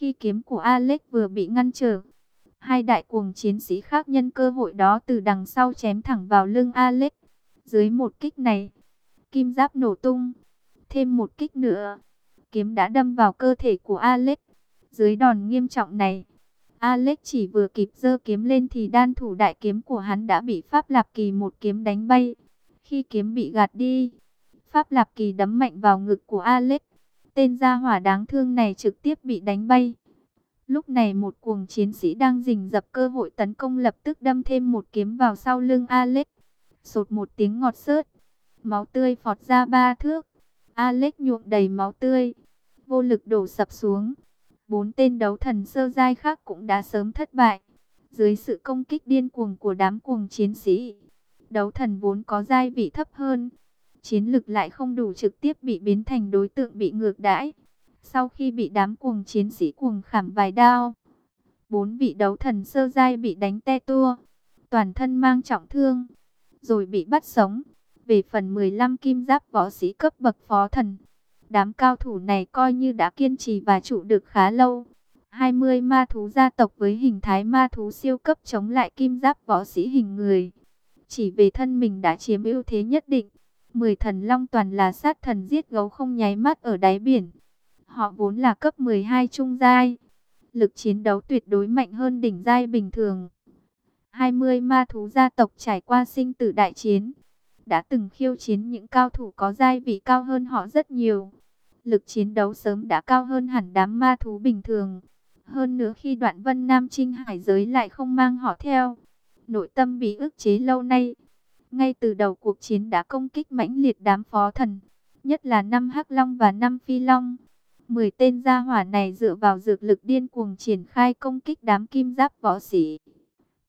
Khi kiếm của Alex vừa bị ngăn trở, hai đại cuồng chiến sĩ khác nhân cơ hội đó từ đằng sau chém thẳng vào lưng Alex. Dưới một kích này, kim giáp nổ tung. Thêm một kích nữa, kiếm đã đâm vào cơ thể của Alex. Dưới đòn nghiêm trọng này, Alex chỉ vừa kịp giơ kiếm lên thì đan thủ đại kiếm của hắn đã bị Pháp Lạp Kỳ một kiếm đánh bay. Khi kiếm bị gạt đi, Pháp Lạp Kỳ đấm mạnh vào ngực của Alex. Tên gia hỏa đáng thương này trực tiếp bị đánh bay. Lúc này một cuồng chiến sĩ đang rình dập cơ hội tấn công lập tức đâm thêm một kiếm vào sau lưng Alex. Sột một tiếng ngọt sớt, máu tươi phọt ra ba thước. Alex nhuộm đầy máu tươi, vô lực đổ sập xuống. Bốn tên đấu thần sơ giai khác cũng đã sớm thất bại. Dưới sự công kích điên cuồng của đám cuồng chiến sĩ, đấu thần vốn có giai vị thấp hơn. Chiến lực lại không đủ trực tiếp bị biến thành đối tượng bị ngược đãi. Sau khi bị đám cuồng chiến sĩ cuồng khảm vài đao, bốn vị đấu thần sơ giai bị đánh te tua, toàn thân mang trọng thương, rồi bị bắt sống. Về phần 15 kim giáp võ sĩ cấp bậc phó thần, đám cao thủ này coi như đã kiên trì và trụ được khá lâu. 20 ma thú gia tộc với hình thái ma thú siêu cấp chống lại kim giáp võ sĩ hình người. Chỉ về thân mình đã chiếm ưu thế nhất định. 10 thần long toàn là sát thần giết gấu không nháy mắt ở đáy biển. Họ vốn là cấp 12 trung giai. Lực chiến đấu tuyệt đối mạnh hơn đỉnh giai bình thường. 20 ma thú gia tộc trải qua sinh tử đại chiến. Đã từng khiêu chiến những cao thủ có giai vị cao hơn họ rất nhiều. Lực chiến đấu sớm đã cao hơn hẳn đám ma thú bình thường. Hơn nữa khi đoạn vân Nam Trinh hải giới lại không mang họ theo. Nội tâm bị ức chế lâu nay. Ngay từ đầu cuộc chiến đã công kích mãnh liệt đám phó thần. Nhất là năm Hắc Long và năm Phi Long. Mười tên gia hỏa này dựa vào dược lực điên cuồng triển khai công kích đám kim giáp võ sĩ.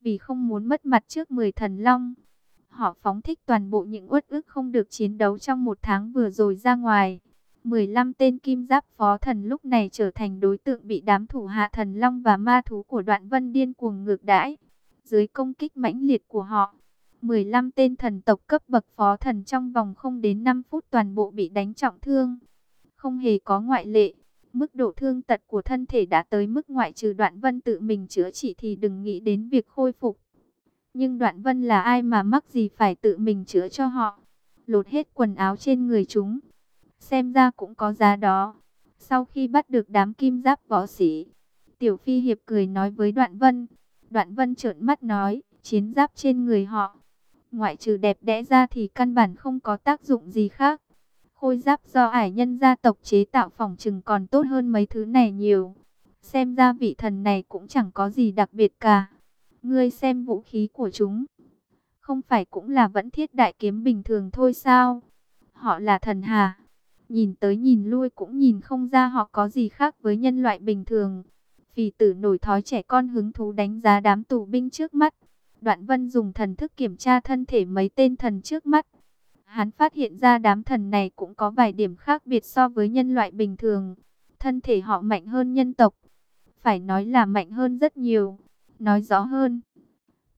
Vì không muốn mất mặt trước 10 thần long, họ phóng thích toàn bộ những uất ức không được chiến đấu trong một tháng vừa rồi ra ngoài. 15 tên kim giáp phó thần lúc này trở thành đối tượng bị đám thủ hạ thần long và ma thú của đoạn vân điên cuồng ngược đãi. Dưới công kích mãnh liệt của họ, 15 tên thần tộc cấp bậc phó thần trong vòng không đến 5 phút toàn bộ bị đánh trọng thương. Không hề có ngoại lệ, mức độ thương tật của thân thể đã tới mức ngoại trừ đoạn vân tự mình chữa trị thì đừng nghĩ đến việc khôi phục. Nhưng đoạn vân là ai mà mắc gì phải tự mình chữa cho họ. Lột hết quần áo trên người chúng. Xem ra cũng có giá đó. Sau khi bắt được đám kim giáp võ sĩ, Tiểu Phi Hiệp cười nói với Đoạn Vân. Đoạn Vân trợn mắt nói, chiến giáp trên người họ. Ngoại trừ đẹp đẽ ra thì căn bản không có tác dụng gì khác. Khôi giáp do ải nhân gia tộc chế tạo phòng trừng còn tốt hơn mấy thứ này nhiều. Xem ra vị thần này cũng chẳng có gì đặc biệt cả. Ngươi xem vũ khí của chúng. Không phải cũng là vẫn thiết đại kiếm bình thường thôi sao? Họ là thần hà. Nhìn tới nhìn lui cũng nhìn không ra họ có gì khác với nhân loại bình thường. Phì tử nổi thói trẻ con hứng thú đánh giá đám tù binh trước mắt. Đoạn vân dùng thần thức kiểm tra thân thể mấy tên thần trước mắt. Hắn phát hiện ra đám thần này cũng có vài điểm khác biệt so với nhân loại bình thường. Thân thể họ mạnh hơn nhân tộc. Phải nói là mạnh hơn rất nhiều. Nói rõ hơn.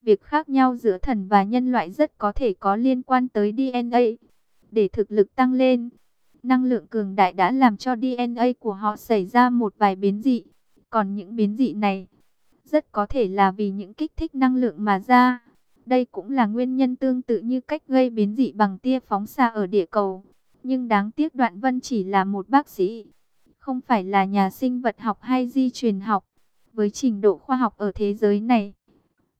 Việc khác nhau giữa thần và nhân loại rất có thể có liên quan tới DNA. Để thực lực tăng lên, năng lượng cường đại đã làm cho DNA của họ xảy ra một vài biến dị. Còn những biến dị này, rất có thể là vì những kích thích năng lượng mà ra. Đây cũng là nguyên nhân tương tự như cách gây biến dị bằng tia phóng xa ở địa cầu. Nhưng đáng tiếc Đoạn Vân chỉ là một bác sĩ, không phải là nhà sinh vật học hay di truyền học. Với trình độ khoa học ở thế giới này,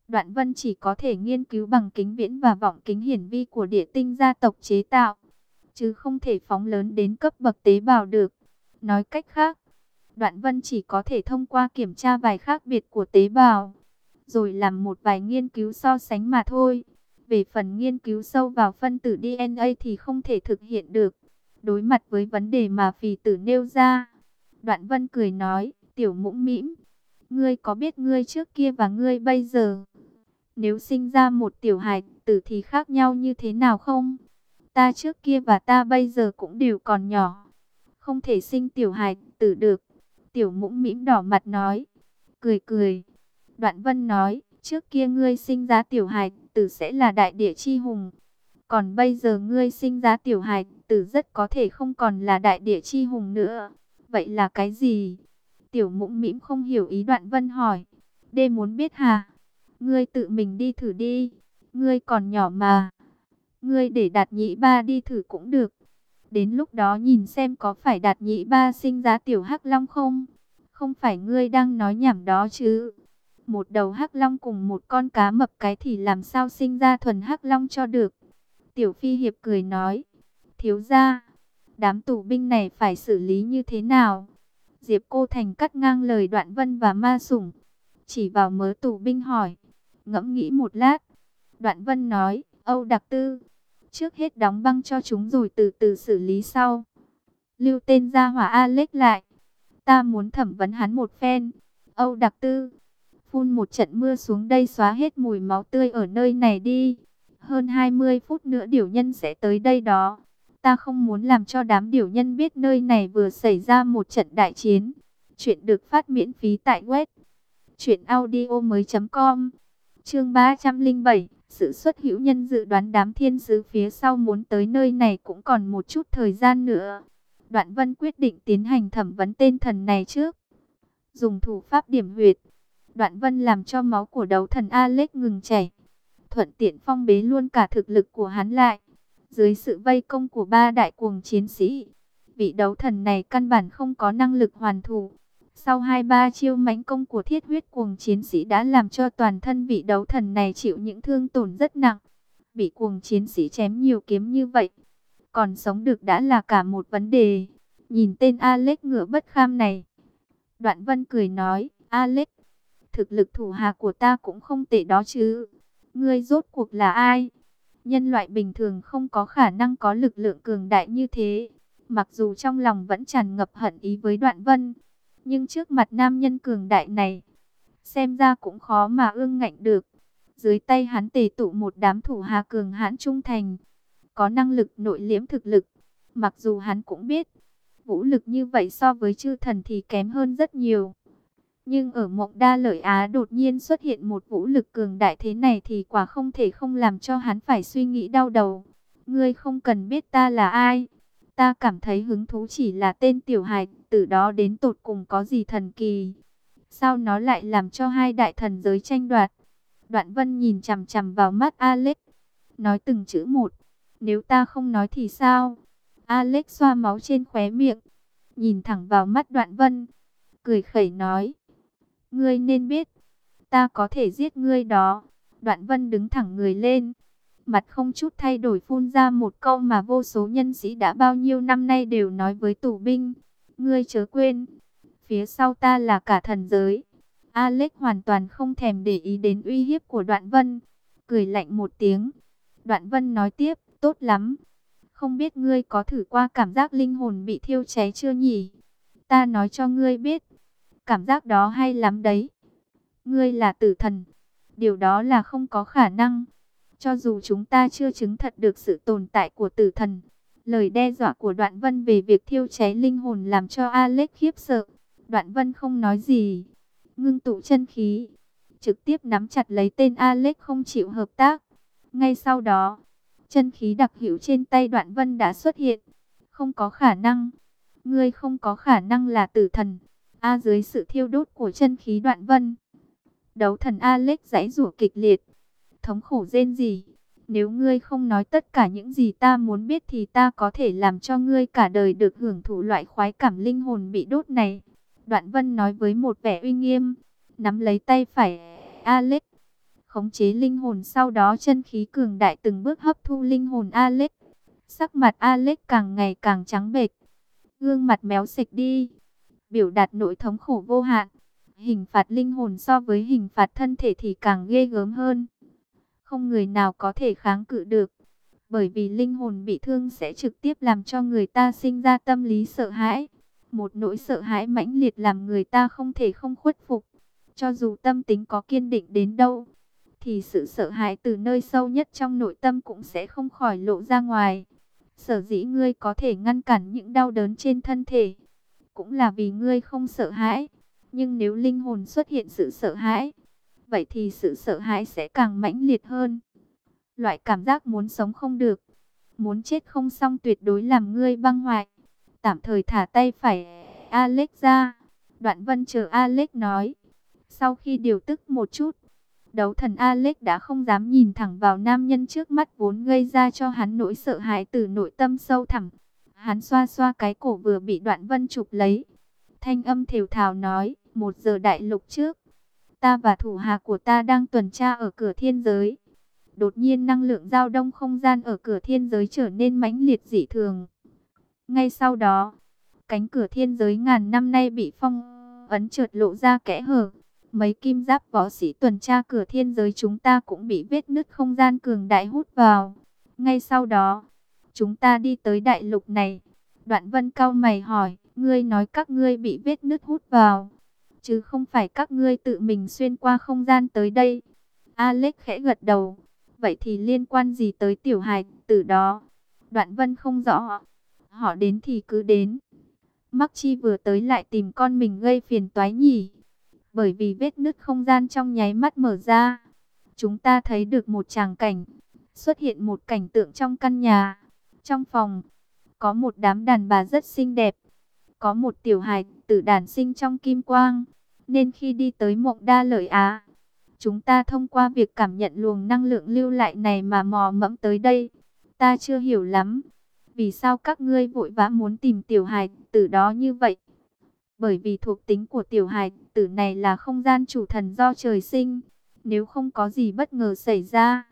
Đoạn Vân chỉ có thể nghiên cứu bằng kính viễn và vọng kính hiển vi của địa tinh gia tộc chế tạo, chứ không thể phóng lớn đến cấp bậc tế bào được. Nói cách khác, Đoạn Vân chỉ có thể thông qua kiểm tra vài khác biệt của tế bào, rồi làm một vài nghiên cứu so sánh mà thôi. Về phần nghiên cứu sâu vào phân tử DNA thì không thể thực hiện được. Đối mặt với vấn đề mà phì tử nêu ra, Đoạn Vân cười nói, tiểu mũm mĩm, ngươi có biết ngươi trước kia và ngươi bây giờ, nếu sinh ra một tiểu hài tử thì khác nhau như thế nào không? Ta trước kia và ta bây giờ cũng đều còn nhỏ, không thể sinh tiểu hài tử được. Tiểu mũm mĩm đỏ mặt nói, cười cười. Đoạn vân nói, trước kia ngươi sinh ra tiểu hài tử sẽ là đại địa chi hùng. Còn bây giờ ngươi sinh ra tiểu hài tử rất có thể không còn là đại địa chi hùng nữa. Vậy là cái gì? tiểu mũm mĩm không hiểu ý đoạn vân hỏi. Đê muốn biết hà Ngươi tự mình đi thử đi. Ngươi còn nhỏ mà. Ngươi để đạt nhị ba đi thử cũng được. Đến lúc đó nhìn xem có phải đạt nhị ba sinh ra tiểu hắc long không? Không phải ngươi đang nói nhảm đó chứ? Một đầu hắc long cùng một con cá mập cái thì làm sao sinh ra thuần hắc long cho được? Tiểu phi hiệp cười nói. Thiếu ra, đám tù binh này phải xử lý như thế nào? Diệp Cô Thành cắt ngang lời Đoạn Vân và Ma Sủng, chỉ vào mớ tù binh hỏi. Ngẫm nghĩ một lát, Đoạn Vân nói, Âu Đặc Tư, trước hết đóng băng cho chúng rồi từ từ xử lý sau. Lưu tên gia hỏa Alex lại, ta muốn thẩm vấn hắn một phen. Âu Đặc Tư, phun một trận mưa xuống đây xóa hết mùi máu tươi ở nơi này đi. Hơn 20 phút nữa điều nhân sẽ tới đây đó. Ta không muốn làm cho đám điều nhân biết nơi này vừa xảy ra một trận đại chiến. Chuyện được phát miễn phí tại web truyệnaudiomoi.com. Chương 307, sự xuất hữu nhân dự đoán đám thiên sứ phía sau muốn tới nơi này cũng còn một chút thời gian nữa. Đoạn Vân quyết định tiến hành thẩm vấn tên thần này trước. Dùng thủ pháp điểm huyệt. Đoạn Vân làm cho máu của đấu thần Alex ngừng chảy. Thuận tiện phong bế luôn cả thực lực của hắn lại. Dưới sự vây công của ba đại cuồng chiến sĩ, vị đấu thần này căn bản không có năng lực hoàn thủ. Sau hai ba chiêu mãnh công của thiết huyết cuồng chiến sĩ đã làm cho toàn thân vị đấu thần này chịu những thương tổn rất nặng. Bị cuồng chiến sĩ chém nhiều kiếm như vậy, còn sống được đã là cả một vấn đề. Nhìn tên Alex ngựa bất kham này. Đoạn vân cười nói, Alex, thực lực thủ hạ của ta cũng không tệ đó chứ. Ngươi rốt cuộc là ai? Nhân loại bình thường không có khả năng có lực lượng cường đại như thế. Mặc dù trong lòng vẫn tràn ngập hận ý với đoạn vân. Nhưng trước mặt nam nhân cường đại này, xem ra cũng khó mà ương ngạnh được. Dưới tay hắn tề tụ một đám thủ hạ cường hãn trung thành, có năng lực nội liễm thực lực. Mặc dù hắn cũng biết, vũ lực như vậy so với chư thần thì kém hơn rất nhiều. Nhưng ở mộng đa lợi Á đột nhiên xuất hiện một vũ lực cường đại thế này thì quả không thể không làm cho hắn phải suy nghĩ đau đầu. Ngươi không cần biết ta là ai. Ta cảm thấy hứng thú chỉ là tên tiểu hài, từ đó đến tột cùng có gì thần kỳ. Sao nó lại làm cho hai đại thần giới tranh đoạt? Đoạn vân nhìn chằm chằm vào mắt Alex. Nói từng chữ một. Nếu ta không nói thì sao? Alex xoa máu trên khóe miệng. Nhìn thẳng vào mắt đoạn vân. Cười khẩy nói. Ngươi nên biết. Ta có thể giết ngươi đó. Đoạn vân đứng thẳng người lên mặt không chút thay đổi phun ra một câu mà vô số nhân sĩ đã bao nhiêu năm nay đều nói với tù binh. Ngươi chớ quên, phía sau ta là cả thần giới. Alex hoàn toàn không thèm để ý đến uy hiếp của Đoạn Vân, cười lạnh một tiếng. Đoạn Vân nói tiếp, tốt lắm. Không biết ngươi có thử qua cảm giác linh hồn bị thiêu cháy chưa nhỉ? Ta nói cho ngươi biết, cảm giác đó hay lắm đấy. Ngươi là tử thần, điều đó là không có khả năng. Cho dù chúng ta chưa chứng thật được sự tồn tại của tử thần, lời đe dọa của Đoạn Vân về việc thiêu cháy linh hồn làm cho Alex khiếp sợ. Đoạn Vân không nói gì, ngưng tụ chân khí, trực tiếp nắm chặt lấy tên Alex không chịu hợp tác. Ngay sau đó, chân khí đặc hữu trên tay Đoạn Vân đã xuất hiện. Không có khả năng, ngươi không có khả năng là tử thần. A dưới sự thiêu đốt của chân khí Đoạn Vân, đấu thần Alex giãy rủa kịch liệt thống khổ rên gì. Nếu ngươi không nói tất cả những gì ta muốn biết thì ta có thể làm cho ngươi cả đời được hưởng thụ loại khoái cảm linh hồn bị đốt này. Đoạn vân nói với một vẻ uy nghiêm, nắm lấy tay phải Alex. Khống chế linh hồn sau đó chân khí cường đại từng bước hấp thu linh hồn Alex. Sắc mặt Alex càng ngày càng trắng bệch, gương mặt méo xệch đi, biểu đạt nỗi thống khổ vô hạn. Hình phạt linh hồn so với hình phạt thân thể thì càng ghê gớm hơn không người nào có thể kháng cự được. Bởi vì linh hồn bị thương sẽ trực tiếp làm cho người ta sinh ra tâm lý sợ hãi. Một nỗi sợ hãi mãnh liệt làm người ta không thể không khuất phục. Cho dù tâm tính có kiên định đến đâu, thì sự sợ hãi từ nơi sâu nhất trong nội tâm cũng sẽ không khỏi lộ ra ngoài. Sở dĩ ngươi có thể ngăn cản những đau đớn trên thân thể, cũng là vì ngươi không sợ hãi. Nhưng nếu linh hồn xuất hiện sự sợ hãi, vậy thì sự sợ hãi sẽ càng mãnh liệt hơn. Loại cảm giác muốn sống không được, muốn chết không xong tuyệt đối làm ngươi băng hoại. Tạm thời thả tay phải Alex ra, Đoạn vân chờ Alex nói. Sau khi điều tức một chút, đấu thần Alex đã không dám nhìn thẳng vào nam nhân trước mắt vốn gây ra cho hắn nỗi sợ hãi từ nội tâm sâu thẳm. Hắn xoa xoa cái cổ vừa bị đoạn vân chụp lấy. Thanh âm thều thào nói, một giờ đại lục trước, ta và thủ hạ của ta đang tuần tra ở cửa thiên giới. Đột nhiên năng lượng giao động không gian ở cửa thiên giới trở nên mãnh liệt dị thường. Ngay sau đó, cánh cửa thiên giới ngàn năm nay bị phong ấn trượt lộ ra kẽ hở. Mấy kim giáp võ sĩ tuần tra cửa thiên giới chúng ta cũng bị vết nứt không gian cường đại hút vào. Ngay sau đó, chúng ta đi tới đại lục này. Đoạn vân cao mày hỏi, ngươi nói các ngươi bị vết nứt hút vào, chứ không phải các ngươi tự mình xuyên qua không gian tới đây. Alex khẽ gật đầu, vậy thì liên quan gì tới tiểu hài từ đó? Đoạn vân không rõ, họ đến thì cứ đến. Mắc chi vừa tới lại tìm con mình gây phiền toái nhỉ? Bởi vì vết nứt không gian trong nháy mắt mở ra, chúng ta thấy được một tràng cảnh, xuất hiện một cảnh tượng trong căn nhà. Trong phòng, có một đám đàn bà rất xinh đẹp, có một tiểu hài tử đàn sinh trong kim quang, nên khi đi tới mộng đa lợi Á, chúng ta thông qua việc cảm nhận luồng năng lượng lưu lại này mà mò mẫm tới đây. Ta chưa hiểu lắm, vì sao các ngươi vội vã muốn tìm tiểu hài tử đó như vậy? Bởi vì thuộc tính của tiểu hài tử này là không gian chủ thần do trời sinh, nếu không có gì bất ngờ xảy ra,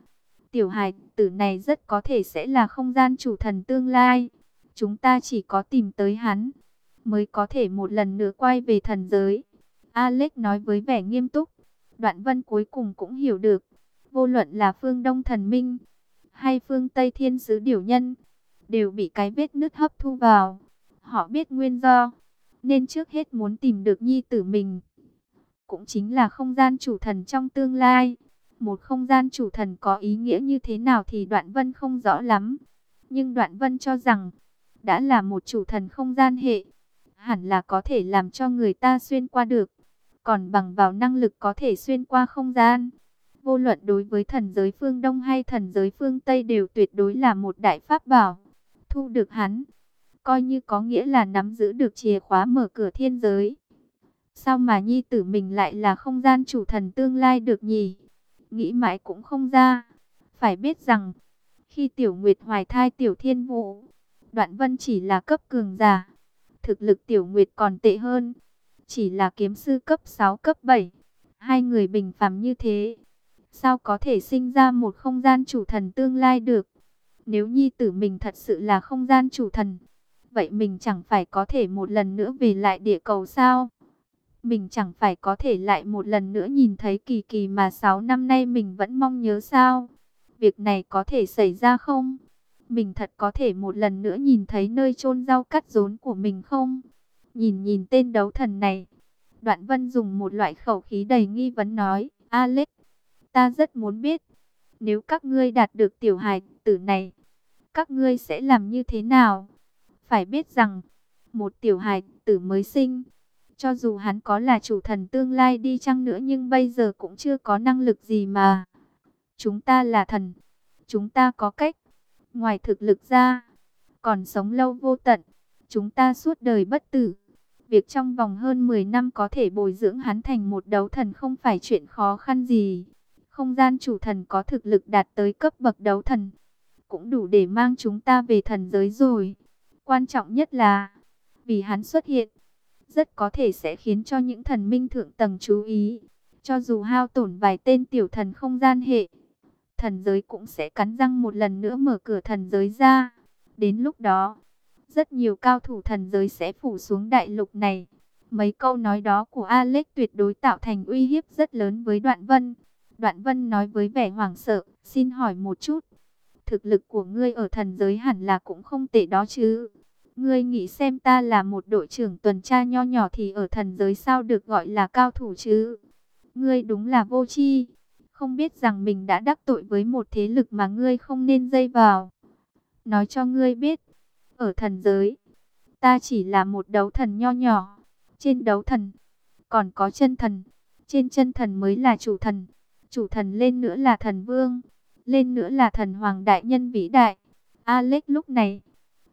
tiểu hài tử này rất có thể sẽ là không gian chủ thần tương lai. Chúng ta chỉ có tìm tới hắn, mới có thể một lần nữa quay về thần giới. Alex nói với vẻ nghiêm túc. Đoạn vân cuối cùng cũng hiểu được. Vô luận là phương Đông thần minh, hay phương Tây thiên sứ điều nhân, đều bị cái vết nứt hấp thu vào. Họ biết nguyên do, nên trước hết muốn tìm được nhi tử mình. Cũng chính là không gian chủ thần trong tương lai. Một không gian chủ thần có ý nghĩa như thế nào thì đoạn vân không rõ lắm. Nhưng đoạn vân cho rằng, đã là một chủ thần không gian hệ, hẳn là có thể làm cho người ta xuyên qua được. Còn bằng vào năng lực có thể xuyên qua không gian. Vô luận đối với thần giới phương Đông hay thần giới phương Tây đều tuyệt đối là một đại pháp bảo. Thu được hắn, coi như có nghĩa là nắm giữ được chìa khóa mở cửa thiên giới. Sao mà nhi tử mình lại là không gian chủ thần tương lai được nhỉ? Nghĩ mãi cũng không ra. Phải biết rằng, khi tiểu nguyệt hoài thai tiểu thiên vũ, đoạn vân chỉ là cấp cường giả Thực lực tiểu nguyệt còn tệ hơn. Chỉ là kiếm sư cấp 6 cấp 7. Hai người bình phàm như thế. Sao có thể sinh ra một không gian chủ thần tương lai được? Nếu nhi tử mình thật sự là không gian chủ thần. Vậy mình chẳng phải có thể một lần nữa về lại địa cầu sao? Mình chẳng phải có thể lại một lần nữa nhìn thấy kỳ kỳ mà 6 năm nay mình vẫn mong nhớ sao? Việc này có thể xảy ra không? mình thật có thể một lần nữa nhìn thấy nơi chôn rau cắt rốn của mình không? Nhìn nhìn tên đấu thần này, Đoạn Vân dùng một loại khẩu khí đầy nghi vấn nói, Alex, ta rất muốn biết, nếu các ngươi đạt được tiểu hài tử này, các ngươi sẽ làm như thế nào? Phải biết rằng, một tiểu hài tử mới sinh, cho dù hắn có là chủ thần tương lai đi chăng nữa nhưng bây giờ cũng chưa có năng lực gì mà. Chúng ta là thần, chúng ta có cách Ngoài thực lực ra, còn sống lâu vô tận, chúng ta suốt đời bất tử. Việc trong vòng hơn 10 năm có thể bồi dưỡng hắn thành một đấu thần không phải chuyện khó khăn gì. Không gian chủ thần có thực lực đạt tới cấp bậc đấu thần, cũng đủ để mang chúng ta về thần giới rồi. Quan trọng nhất là, vì hắn xuất hiện, rất có thể sẽ khiến cho những thần minh thượng tầng chú ý. Cho dù hao tổn vài tên tiểu thần không gian hệ, thần giới cũng sẽ cắn răng một lần nữa mở cửa thần giới ra. Đến lúc đó, rất nhiều cao thủ thần giới sẽ phủ xuống đại lục này. Mấy câu nói đó của Alex tuyệt đối tạo thành uy hiếp rất lớn với Đoạn Vân. Đoạn Vân nói với vẻ hoảng sợ, xin hỏi một chút. Thực lực của ngươi ở thần giới hẳn là cũng không tệ đó chứ. Ngươi nghĩ xem ta là một đội trưởng tuần tra nho nhỏ thì ở thần giới sao được gọi là cao thủ chứ. Ngươi đúng là vô tri không biết rằng mình đã đắc tội với một thế lực mà ngươi không nên dây vào. Nói cho ngươi biết, ở thần giới, ta chỉ là một đấu thần nho nhỏ. Trên đấu thần, còn có chân thần. Trên chân thần mới là chủ thần. Chủ thần lên nữa là thần vương. Lên nữa là thần hoàng đại nhân vĩ đại. Alex lúc này,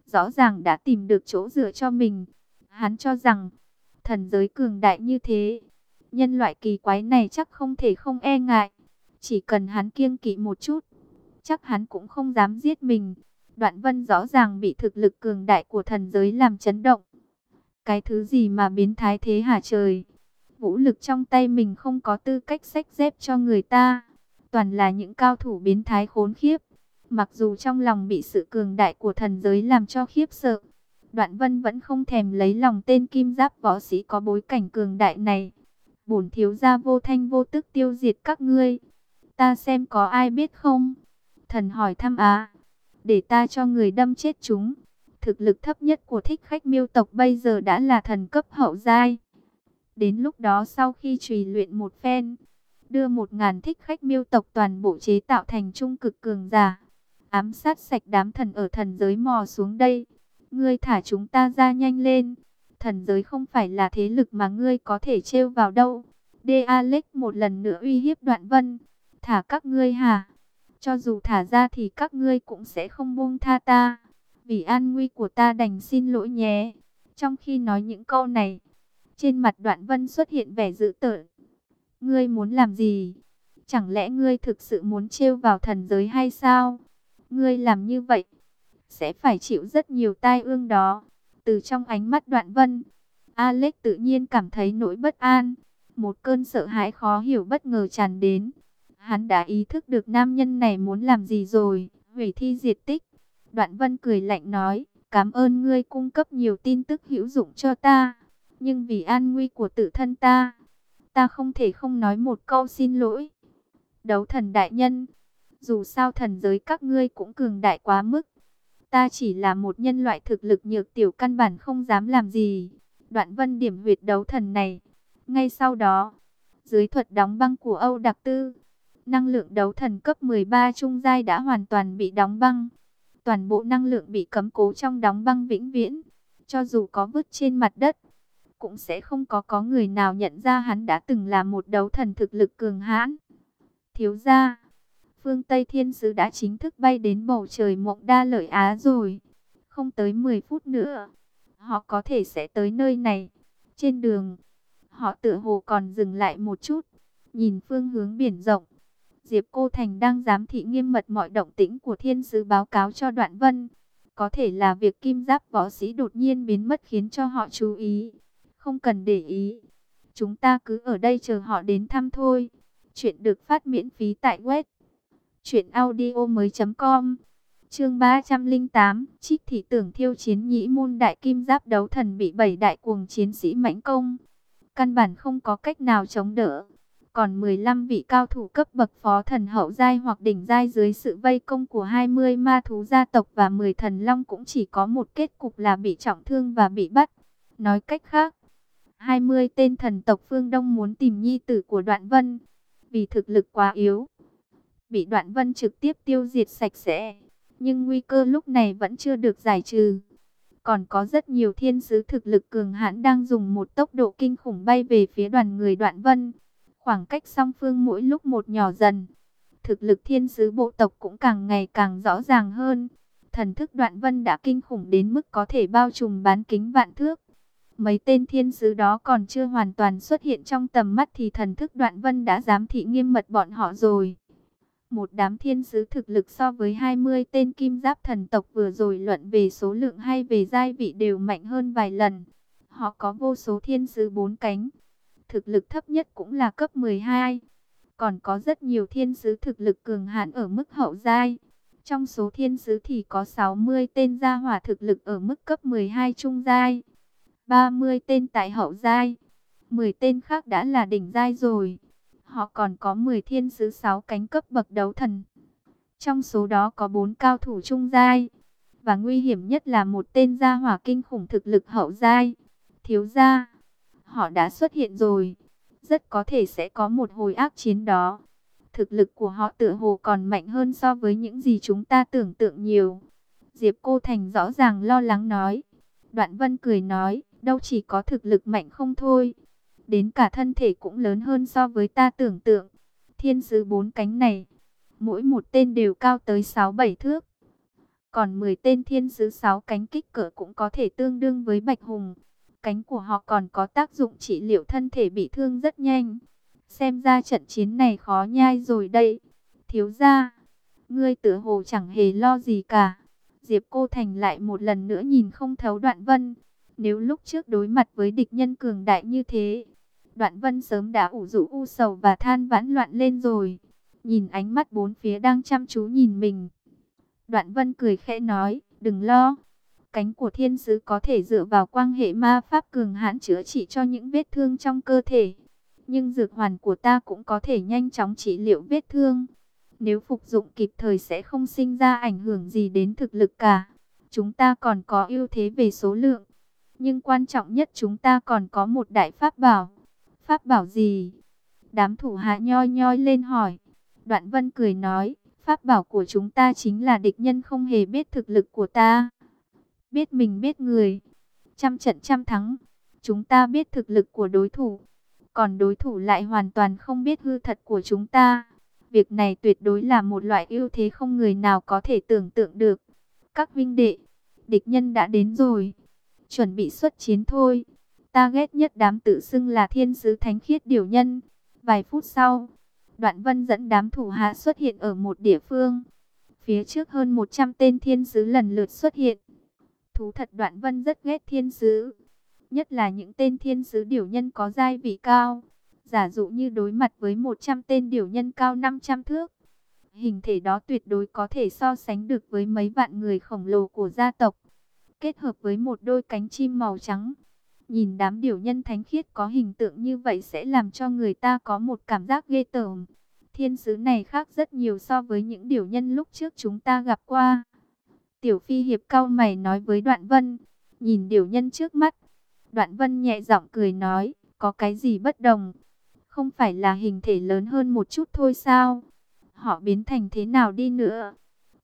rõ ràng đã tìm được chỗ dựa cho mình. Hắn cho rằng, Thần giới cường đại như thế, nhân loại kỳ quái này chắc không thể không e ngại. Chỉ cần hắn kiêng kỵ một chút, chắc hắn cũng không dám giết mình. Đoạn vân rõ ràng bị thực lực cường đại của thần giới làm chấn động. Cái thứ gì mà biến thái thế hả trời? Vũ lực trong tay mình không có tư cách sách dép cho người ta. Toàn là những cao thủ biến thái khốn khiếp. Mặc dù trong lòng bị sự cường đại của thần giới làm cho khiếp sợ. Đoạn vân vẫn không thèm lấy lòng tên kim giáp võ sĩ có bối cảnh cường đại này. Bổn thiếu gia vô thanh vô tức tiêu diệt các ngươi. Ta xem có ai biết không? Thần hỏi thăm á. Để ta cho người đâm chết chúng. Thực lực thấp nhất của thích khách miêu tộc bây giờ đã là thần cấp hậu giai. Đến lúc đó sau khi trùy luyện một phen, đưa một ngàn thích khách miêu tộc toàn bộ chế tạo thành trung cực cường giả. Ám sát sạch đám thần ở thần giới mò xuống đây. Ngươi thả chúng ta ra nhanh lên. Thần giới không phải là thế lực mà ngươi có thể trêu vào đâu. De Alex một lần nữa uy hiếp đoạn vân. Thả các ngươi hả? Cho dù thả ra thì các ngươi cũng sẽ không buông tha ta. Vì an nguy của ta đành xin lỗi nhé. Trong khi nói những câu này, trên mặt đoạn vân xuất hiện vẻ dữ tợn. Ngươi muốn làm gì? Chẳng lẽ ngươi thực sự muốn trêu vào thần giới hay sao? Ngươi làm như vậy, sẽ phải chịu rất nhiều tai ương đó. Từ trong ánh mắt đoạn vân, Alex tự nhiên cảm thấy nỗi bất an. Một cơn sợ hãi khó hiểu bất ngờ tràn đến. Hắn đã ý thức được nam nhân này muốn làm gì rồi, hủy thi diệt tích. Đoạn vân cười lạnh nói, cảm ơn ngươi cung cấp nhiều tin tức hữu dụng cho ta. Nhưng vì an nguy của tự thân ta, ta không thể không nói một câu xin lỗi. Đấu thần đại nhân, dù sao thần giới các ngươi cũng cường đại quá mức. Ta chỉ là một nhân loại thực lực nhược tiểu căn bản không dám làm gì. Đoạn vân điểm huyệt đấu thần này. Ngay sau đó, dưới thuật đóng băng của Âu Đặc Tư, năng lượng đấu thần cấp 13 trung giai đã hoàn toàn bị đóng băng. Toàn bộ năng lượng bị cấm cố trong đóng băng vĩnh viễn. Cho dù có vứt trên mặt đất, cũng sẽ không có có người nào nhận ra hắn đã từng là một đấu thần thực lực cường hãn. Thiếu gia, phương Tây Thiên Sứ đã chính thức bay đến bầu trời mộng đa lợi Á rồi. Không tới 10 phút nữa, họ có thể sẽ tới nơi này. Trên đường, họ tự hồ còn dừng lại một chút, nhìn phương hướng biển rộng. Diệp Cô Thành đang giám thị nghiêm mật mọi động tĩnh của thiên sứ báo cáo cho Đoạn Vân. Có thể là việc kim giáp võ sĩ đột nhiên biến mất khiến cho họ chú ý. Không cần để ý. Chúng ta cứ ở đây chờ họ đến thăm thôi. Chuyện được phát miễn phí tại web. Chuyện audio mới com Chương 308 Trích thị tưởng thiêu chiến nhĩ môn đại kim giáp đấu thần bị bảy đại cuồng chiến sĩ mãnh công. Căn bản không có cách nào chống đỡ còn 15 vị cao thủ cấp bậc phó thần hậu giai hoặc đỉnh giai dưới sự vây công của 20 ma thú gia tộc và 10 thần long cũng chỉ có một kết cục là bị trọng thương và bị bắt. Nói cách khác, 20 tên thần tộc phương Đông muốn tìm nhi tử của Đoạn Vân, vì thực lực quá yếu, bị Đoạn Vân trực tiếp tiêu diệt sạch sẽ, nhưng nguy cơ lúc này vẫn chưa được giải trừ. Còn có rất nhiều thiên sứ thực lực cường hãn đang dùng một tốc độ kinh khủng bay về phía đoàn người Đoạn Vân. Khoảng cách song phương mỗi lúc một nhỏ dần. Thực lực thiên sứ bộ tộc cũng càng ngày càng rõ ràng hơn. Thần thức đoạn vân đã kinh khủng đến mức có thể bao trùm bán kính vạn thước. Mấy tên thiên sứ đó còn chưa hoàn toàn xuất hiện trong tầm mắt thì thần thức đoạn vân đã giám thị nghiêm mật bọn họ rồi. Một đám thiên sứ thực lực so với 20 tên kim giáp thần tộc vừa rồi luận về số lượng hay về giai vị đều mạnh hơn vài lần. Họ có vô số thiên sứ bốn cánh, thực lực thấp nhất cũng là cấp 12. Còn có rất nhiều thiên sứ thực lực cường hạn ở mức hậu giai. Trong số thiên sứ thì có 60 tên gia hỏa thực lực ở mức cấp 12 trung giai, 30 tên tại hậu giai, 10 tên khác đã là đỉnh giai rồi. Họ còn có 10 thiên sứ 6 cánh cấp bậc đấu thần. Trong số đó có 4 cao thủ trung giai, và nguy hiểm nhất là một tên gia hỏa kinh khủng thực lực hậu giai. Thiếu gia họ đã xuất hiện rồi. Rất có thể sẽ có một hồi ác chiến đó. Thực lực của họ tự hồ còn mạnh hơn so với những gì chúng ta tưởng tượng nhiều. Diệp Cô Thành rõ ràng lo lắng nói. Đoạn Vân cười nói, đâu chỉ có thực lực mạnh không thôi. Đến cả thân thể cũng lớn hơn so với ta tưởng tượng. Thiên sứ bốn cánh này, mỗi một tên đều cao tới 6-7 thước. Còn 10 tên thiên sứ sáu cánh kích cỡ cũng có thể tương đương với Bạch Hùng. Cánh của họ còn có tác dụng trị liệu thân thể bị thương rất nhanh. Xem ra trận chiến này khó nhai rồi đây. Thiếu gia, ngươi tử hồ chẳng hề lo gì cả. Diệp Cô Thành lại một lần nữa nhìn không thấu Đoạn Vân. Nếu lúc trước đối mặt với địch nhân cường đại như thế, Đoạn Vân sớm đã ủ rũ u sầu và than vãn loạn lên rồi. Nhìn ánh mắt bốn phía đang chăm chú nhìn mình. Đoạn Vân cười khẽ nói, đừng lo. Cánh của thiên sứ có thể dựa vào quan hệ ma pháp cường hãn chữa trị cho những vết thương trong cơ thể. Nhưng dược hoàn của ta cũng có thể nhanh chóng trị liệu vết thương. Nếu phục dụng kịp thời sẽ không sinh ra ảnh hưởng gì đến thực lực cả. Chúng ta còn có ưu thế về số lượng. Nhưng quan trọng nhất chúng ta còn có một đại pháp bảo. Pháp bảo gì? Đám thủ hạ nhoi nhoi lên hỏi. Đoạn vân cười nói, pháp bảo của chúng ta chính là địch nhân không hề biết thực lực của ta. Biết mình biết người. Trăm trận trăm thắng. Chúng ta biết thực lực của đối thủ. Còn đối thủ lại hoàn toàn không biết hư thật của chúng ta. Việc này tuyệt đối là một loại ưu thế không người nào có thể tưởng tượng được. Các vinh đệ, địch nhân đã đến rồi. Chuẩn bị xuất chiến thôi. Ta ghét nhất đám tự xưng là thiên sứ thánh khiết điều nhân. Vài phút sau, Đoạn Vân dẫn đám thủ hạ xuất hiện ở một địa phương. Phía trước hơn 100 tên thiên sứ lần lượt xuất hiện. Thú thật Đoạn Vân rất ghét thiên sứ. Nhất là những tên thiên sứ điều nhân có giai vị cao. Giả dụ như đối mặt với 100 tên điều nhân cao 500 thước. Hình thể đó tuyệt đối có thể so sánh được với mấy vạn người khổng lồ của gia tộc. Kết hợp với một đôi cánh chim màu trắng. Nhìn đám điều nhân thánh khiết có hình tượng như vậy sẽ làm cho người ta có một cảm giác ghê tởm. Thiên sứ này khác rất nhiều so với những điều nhân lúc trước chúng ta gặp qua. Tiểu Phi Hiệp cao mày nói với Đoạn Vân, nhìn điều nhân trước mắt. Đoạn Vân nhẹ giọng cười nói, có cái gì bất đồng? Không phải là hình thể lớn hơn một chút thôi sao? Họ biến thành thế nào đi nữa?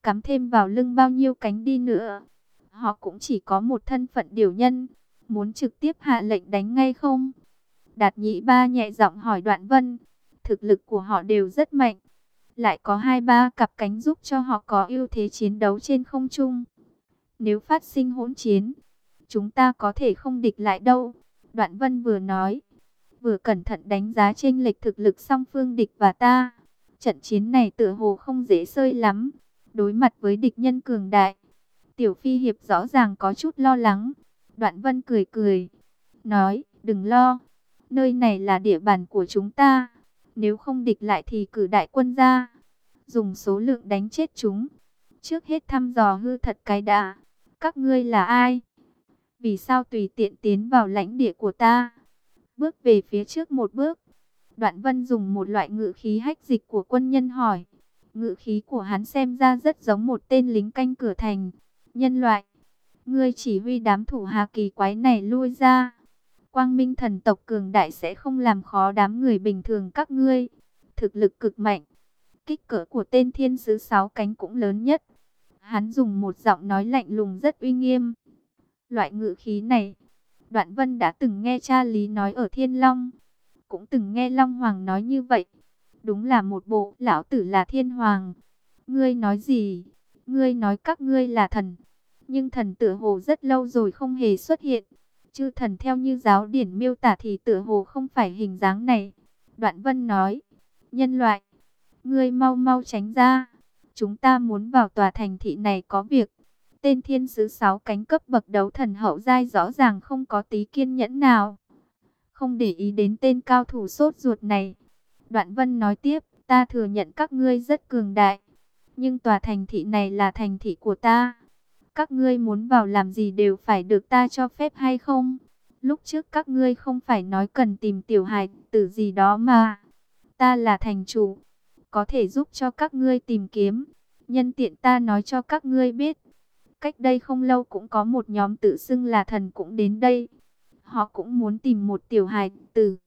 Cắm thêm vào lưng bao nhiêu cánh đi nữa? Họ cũng chỉ có một thân phận điều nhân. Muốn trực tiếp hạ lệnh đánh ngay không? Đạt nhị ba nhẹ giọng hỏi Đoạn Vân. Thực lực của họ đều rất mạnh. Lại có hai ba cặp cánh giúp cho họ có ưu thế chiến đấu trên không trung. Nếu phát sinh hỗn chiến, chúng ta có thể không địch lại đâu. Đoạn Vân vừa nói, vừa cẩn thận đánh giá chênh lệch thực lực song phương địch và ta. Trận chiến này tựa hồ không dễ sơi lắm. Đối mặt với địch nhân cường đại, Tiểu Phi Hiệp rõ ràng có chút lo lắng. Đoạn Vân cười cười, nói, đừng lo, nơi này là địa bàn của chúng ta. Nếu không địch lại thì cử đại quân ra, dùng số lượng đánh chết chúng. Trước hết thăm dò hư thật cái đã, các ngươi là ai? Vì sao tùy tiện tiến vào lãnh địa của ta? Bước về phía trước một bước, Đoạn Vân dùng một loại ngự khí hách dịch của quân nhân hỏi. Ngự khí của hắn xem ra rất giống một tên lính canh cửa thành. Nhân loại, ngươi chỉ huy đám thủ hà kỳ quái này lui ra. Quang Minh thần tộc cường đại sẽ không làm khó đám người bình thường các ngươi. Thực lực cực mạnh. Kích cỡ của tên thiên sứ sáu cánh cũng lớn nhất. Hắn dùng một giọng nói lạnh lùng rất uy nghiêm. Loại ngự khí này, Đoạn Vân đã từng nghe cha Lý nói ở Thiên Long. Cũng từng nghe Long Hoàng nói như vậy. Đúng là một bộ lão tử là thiên hoàng. Ngươi nói gì? Ngươi nói các ngươi là thần. Nhưng thần tử hồ rất lâu rồi không hề xuất hiện. Chư thần theo như giáo điển miêu tả thì tựa hồ không phải hình dáng này. Đoạn vân nói, nhân loại, ngươi mau mau tránh ra. Chúng ta muốn vào tòa thành thị này có việc. Tên thiên sứ sáu cánh cấp bậc đấu thần hậu giai rõ ràng không có tí kiên nhẫn nào. Không để ý đến tên cao thủ sốt ruột này. Đoạn vân nói tiếp, ta thừa nhận các ngươi rất cường đại. Nhưng tòa thành thị này là thành thị của ta các ngươi muốn vào làm gì đều phải được ta cho phép hay không? Lúc trước các ngươi không phải nói cần tìm tiểu hài tử gì đó mà. Ta là thành chủ, có thể giúp cho các ngươi tìm kiếm. Nhân tiện ta nói cho các ngươi biết. Cách đây không lâu cũng có một nhóm tự xưng là thần cũng đến đây. Họ cũng muốn tìm một tiểu hài tử.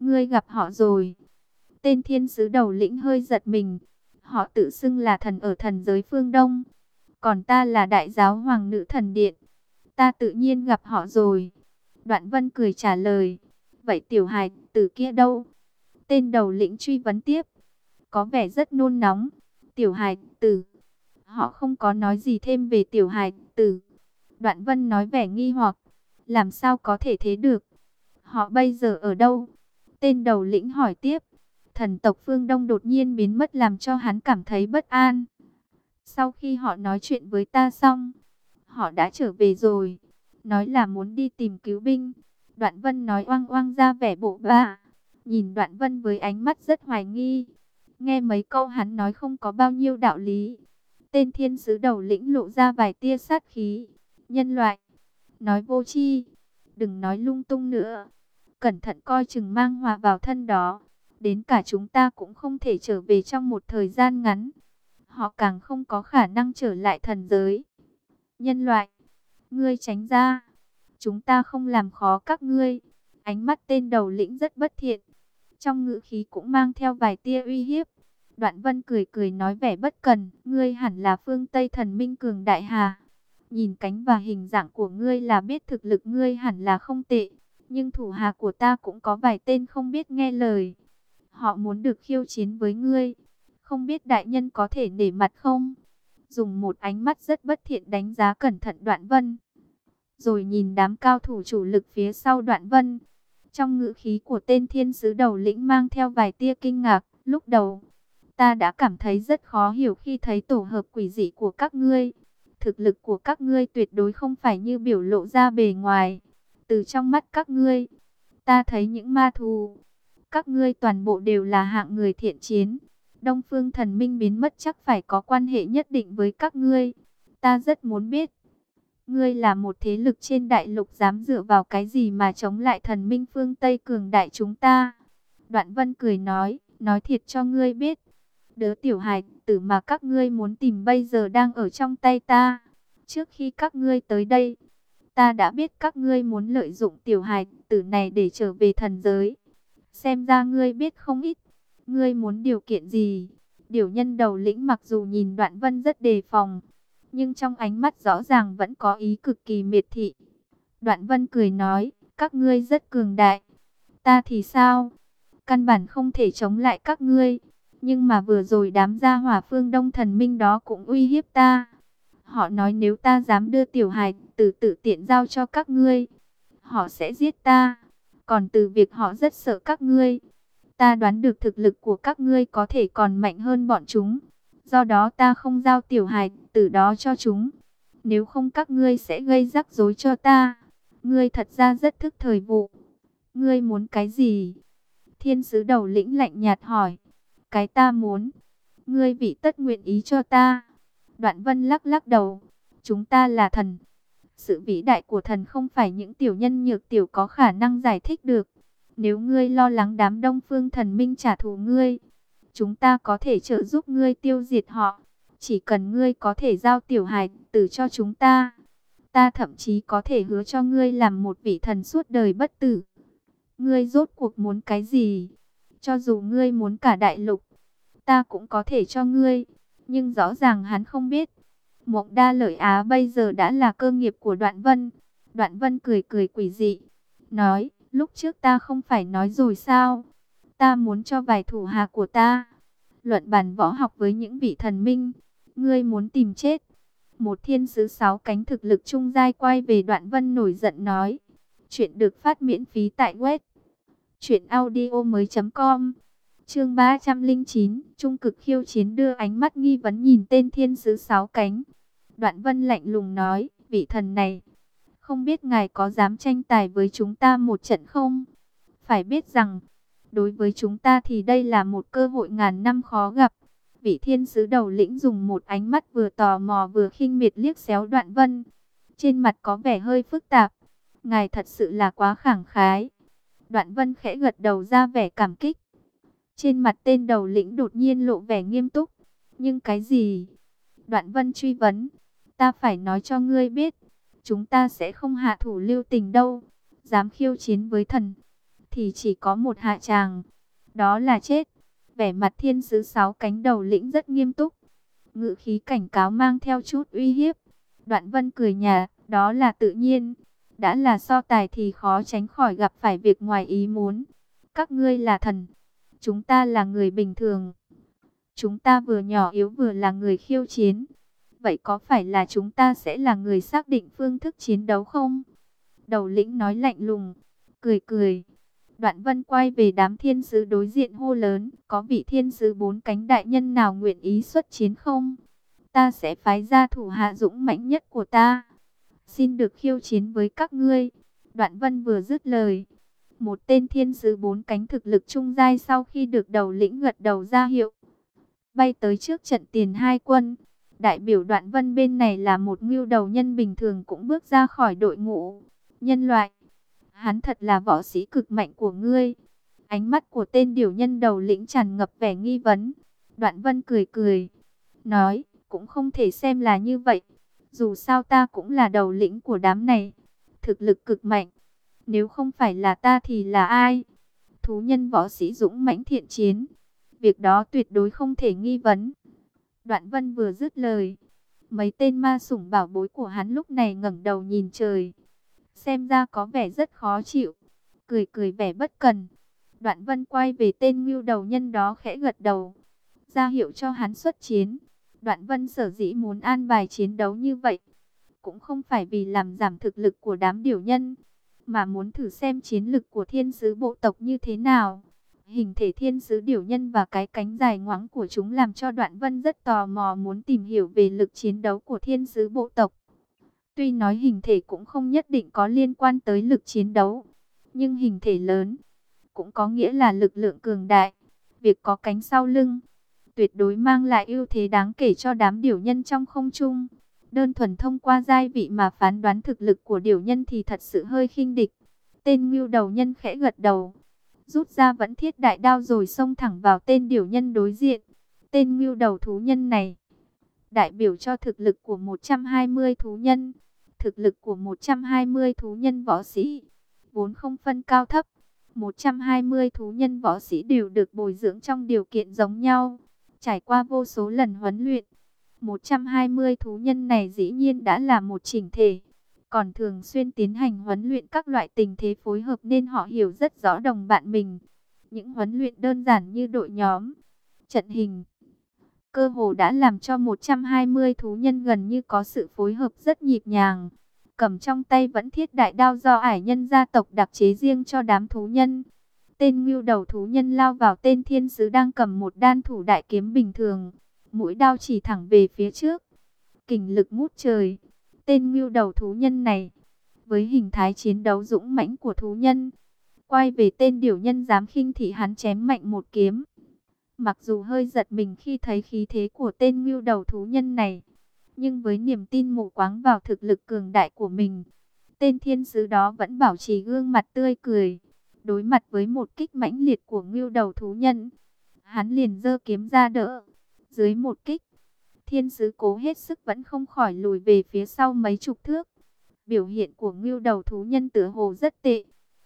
Ngươi gặp họ rồi. Tên thiên sứ đầu lĩnh hơi giật mình. Họ tự xưng là thần ở thần giới phương Đông còn ta là đại giáo hoàng nữ thần điện. Ta tự nhiên gặp họ rồi. Đoạn vân cười trả lời. Vậy tiểu hài tử kia đâu? Tên đầu lĩnh truy vấn tiếp. Có vẻ rất nôn nóng. Tiểu hài tử. Họ không có nói gì thêm về tiểu hài tử. Đoạn vân nói vẻ nghi hoặc. Làm sao có thể thế được? Họ bây giờ ở đâu? Tên đầu lĩnh hỏi tiếp. Thần tộc phương Đông đột nhiên biến mất làm cho hắn cảm thấy bất an. Sau khi họ nói chuyện với ta xong, họ đã trở về rồi. Nói là muốn đi tìm cứu binh. Đoạn vân nói oang oang ra vẻ bộ ba. Nhìn đoạn vân với ánh mắt rất hoài nghi. Nghe mấy câu hắn nói không có bao nhiêu đạo lý. Tên thiên sứ đầu lĩnh lộ ra vài tia sát khí. Nhân loại. Nói vô chi. Đừng nói lung tung nữa. Cẩn thận coi chừng mang hòa vào thân đó. Đến cả chúng ta cũng không thể trở về trong một thời gian ngắn. Họ càng không có khả năng trở lại thần giới. Nhân loại. Ngươi tránh ra. Chúng ta không làm khó các ngươi. Ánh mắt tên đầu lĩnh rất bất thiện. Trong ngữ khí cũng mang theo vài tia uy hiếp. Đoạn vân cười cười nói vẻ bất cần. Ngươi hẳn là phương Tây thần minh cường đại hà. Nhìn cánh và hình dạng của ngươi là biết thực lực ngươi hẳn là không tệ. Nhưng thủ hà của ta cũng có vài tên không biết nghe lời. Họ muốn được khiêu chiến với ngươi. Không biết đại nhân có thể nể mặt không? Dùng một ánh mắt rất bất thiện đánh giá cẩn thận đoạn vân. Rồi nhìn đám cao thủ chủ lực phía sau đoạn vân. Trong ngữ khí của tên thiên sứ đầu lĩnh mang theo vài tia kinh ngạc. Lúc đầu, ta đã cảm thấy rất khó hiểu khi thấy tổ hợp quỷ dị của các ngươi. Thực lực của các ngươi tuyệt đối không phải như biểu lộ ra bề ngoài. Từ trong mắt các ngươi, ta thấy những ma thù. Các ngươi toàn bộ đều là hạng người thiện chiến. Đông phương thần minh biến mất chắc phải có quan hệ nhất định với các ngươi. Ta rất muốn biết. Ngươi là một thế lực trên đại lục dám dựa vào cái gì mà chống lại thần minh phương Tây cường đại chúng ta. Đoạn vân cười nói, nói thiệt cho ngươi biết. Đứa tiểu hài tử mà các ngươi muốn tìm bây giờ đang ở trong tay ta. Trước khi các ngươi tới đây, ta đã biết các ngươi muốn lợi dụng tiểu hài tử này để trở về thần giới. Xem ra ngươi biết không ít. Ngươi muốn điều kiện gì? Điều nhân đầu lĩnh mặc dù nhìn đoạn vân rất đề phòng, nhưng trong ánh mắt rõ ràng vẫn có ý cực kỳ miệt thị. Đoạn vân cười nói, các ngươi rất cường đại. Ta thì sao? Căn bản không thể chống lại các ngươi. Nhưng mà vừa rồi đám gia hỏa phương đông thần minh đó cũng uy hiếp ta. Họ nói nếu ta dám đưa tiểu hài tử tự tiện giao cho các ngươi, họ sẽ giết ta. Còn từ việc họ rất sợ các ngươi, ta đoán được thực lực của các ngươi có thể còn mạnh hơn bọn chúng. Do đó ta không giao tiểu hài tử đó cho chúng. Nếu không các ngươi sẽ gây rắc rối cho ta. Ngươi thật ra rất thức thời vụ. Ngươi muốn cái gì? Thiên sứ đầu lĩnh lạnh nhạt hỏi. Cái ta muốn. Ngươi vị tất nguyện ý cho ta. Đoạn vân lắc lắc đầu. Chúng ta là thần. Sự vĩ đại của thần không phải những tiểu nhân nhược tiểu có khả năng giải thích được. Nếu ngươi lo lắng đám đông phương thần minh trả thù ngươi, chúng ta có thể trợ giúp ngươi tiêu diệt họ. Chỉ cần ngươi có thể giao tiểu hài tử cho chúng ta, ta thậm chí có thể hứa cho ngươi làm một vị thần suốt đời bất tử. Ngươi rốt cuộc muốn cái gì? Cho dù ngươi muốn cả đại lục, ta cũng có thể cho ngươi. Nhưng rõ ràng hắn không biết. Mộng đa lợi Á bây giờ đã là cơ nghiệp của Đoạn Vân. Đoạn Vân cười cười quỷ dị. Nói, lúc trước ta không phải nói rồi sao? Ta muốn cho vài thủ hạ của ta. Luận bàn võ học với những vị thần minh. Ngươi muốn tìm chết. Một thiên sứ sáu cánh thực lực trung giai quay về Đoạn Vân nổi giận nói. Chuyện được phát miễn phí tại web. Chuyện audio mới.com Chương 309, Trung cực khiêu chiến đưa ánh mắt nghi vấn nhìn tên thiên sứ sáu cánh. Đoạn vân lạnh lùng nói, vị thần này, không biết ngài có dám tranh tài với chúng ta một trận không? Phải biết rằng, đối với chúng ta thì đây là một cơ hội ngàn năm khó gặp. Vị thiên sứ đầu lĩnh dùng một ánh mắt vừa tò mò vừa khinh miệt liếc xéo đoạn vân. Trên mặt có vẻ hơi phức tạp. Ngài thật sự là quá khẳng khái. Đoạn vân khẽ gật đầu ra vẻ cảm kích. Trên mặt tên đầu lĩnh đột nhiên lộ vẻ nghiêm túc. Nhưng cái gì? Đoạn vân truy vấn. Ta phải nói cho ngươi biết. Chúng ta sẽ không hạ thủ lưu tình đâu. Dám khiêu chiến với thần. Thì chỉ có một hạ tràng. Đó là chết. Vẻ mặt thiên sứ sáu cánh đầu lĩnh rất nghiêm túc. Ngự khí cảnh cáo mang theo chút uy hiếp. Đoạn vân cười nhà. Đó là tự nhiên. Đã là so tài thì khó tránh khỏi gặp phải việc ngoài ý muốn. Các ngươi là thần, Chúng ta là người bình thường. Chúng ta vừa nhỏ yếu vừa là người khiêu chiến. Vậy có phải là chúng ta sẽ là người xác định phương thức chiến đấu không? Đầu lĩnh nói lạnh lùng, cười cười. Đoạn vân quay về đám thiên sứ đối diện hô lớn, có vị thiên sứ bốn cánh đại nhân nào nguyện ý xuất chiến không? Ta sẽ phái ra thủ hạ dũng mãnh nhất của ta. Xin được khiêu chiến với các ngươi. Đoạn vân vừa dứt lời. Một tên thiên sứ bốn cánh thực lực trung giai sau khi được đầu lĩnh gật đầu ra hiệu. Bay tới trước trận tiền hai quân. Đại biểu đoạn vân bên này là một ngưu đầu nhân bình thường cũng bước ra khỏi đội ngũ. Nhân loại hắn thật là võ sĩ cực mạnh của ngươi. Ánh mắt của tên điều nhân đầu lĩnh tràn ngập vẻ nghi vấn. Đoạn vân cười cười, nói, cũng không thể xem là như vậy. Dù sao ta cũng là đầu lĩnh của đám này, thực lực cực mạnh. Nếu không phải là ta thì là ai? Thú nhân võ sĩ dũng mãnh thiện chiến. Việc đó tuyệt đối không thể nghi vấn. Đoạn vân vừa dứt lời. Mấy tên ma sủng bảo bối của hắn lúc này ngẩng đầu nhìn trời xem ra có vẻ rất khó chịu. Cười cười vẻ bất cần. Đoạn vân quay về tên ngưu đầu nhân đó khẽ gật đầu. ra hiệu cho hắn xuất chiến. Đoạn vân sở dĩ muốn an bài chiến đấu như vậy. Cũng không phải vì làm giảm thực lực của đám điều nhân. Mà muốn thử xem chiến lực của thiên sứ bộ tộc như thế nào. Hình thể thiên sứ điều nhân và cái cánh dài ngoáng của chúng làm cho đoạn vân rất tò mò muốn tìm hiểu về lực chiến đấu của thiên sứ bộ tộc. Tuy nói hình thể cũng không nhất định có liên quan tới lực chiến đấu, nhưng hình thể lớn cũng có nghĩa là lực lượng cường đại. Việc có cánh sau lưng tuyệt đối mang lại ưu thế đáng kể cho đám điều nhân trong không trung. Đơn thuần thông qua giai vị mà phán đoán thực lực của điều nhân thì thật sự hơi khinh địch. Tên ngưu đầu nhân khẽ gật đầu, rút ra vẫn thiết đại đao rồi xông thẳng vào tên điều nhân đối diện. Tên ngưu đầu thú nhân này, đại biểu cho thực lực của 120 thú nhân thực lực của 120 thú nhân võ sĩ, vốn không phân cao thấp. 120 thú nhân võ sĩ đều được bồi dưỡng trong điều kiện giống nhau, trải qua vô số lần huấn luyện. 120 thú nhân này dĩ nhiên đã là một chỉnh thể, còn thường xuyên tiến hành huấn luyện các loại tình thế phối hợp nên họ hiểu rất rõ đồng bạn mình. Những huấn luyện đơn giản như đội nhóm, trận hình, cơ hồ đã làm cho 120 thú nhân gần như có sự phối hợp rất nhịp nhàng. Cầm trong tay vẫn thiết đại đao do ải nhân gia tộc đặc chế riêng cho đám thú nhân. Tên ngưu đầu thú nhân lao vào tên thiên sứ đang cầm một đan thủ đại kiếm bình thường. Mũi đao chỉ thẳng về phía trước. Kình lực ngút trời. Tên ngưu đầu thú nhân này, với hình thái chiến đấu dũng mãnh của thú nhân, quay về tên điều nhân dám khinh thị hắn chém mạnh một kiếm. Mặc dù hơi giật mình khi thấy khí thế của tên ngưu đầu thú nhân này, nhưng với niềm tin mù quáng vào thực lực cường đại của mình, tên thiên sứ đó vẫn bảo trì gương mặt tươi cười. Đối mặt với một kích mãnh liệt của ngưu đầu thú nhân, hắn liền giơ kiếm ra đỡ. Dưới một kích, thiên sứ cố hết sức vẫn không khỏi lùi về phía sau mấy chục thước. Biểu hiện của ngưu đầu thú nhân tựa hồ rất tệ.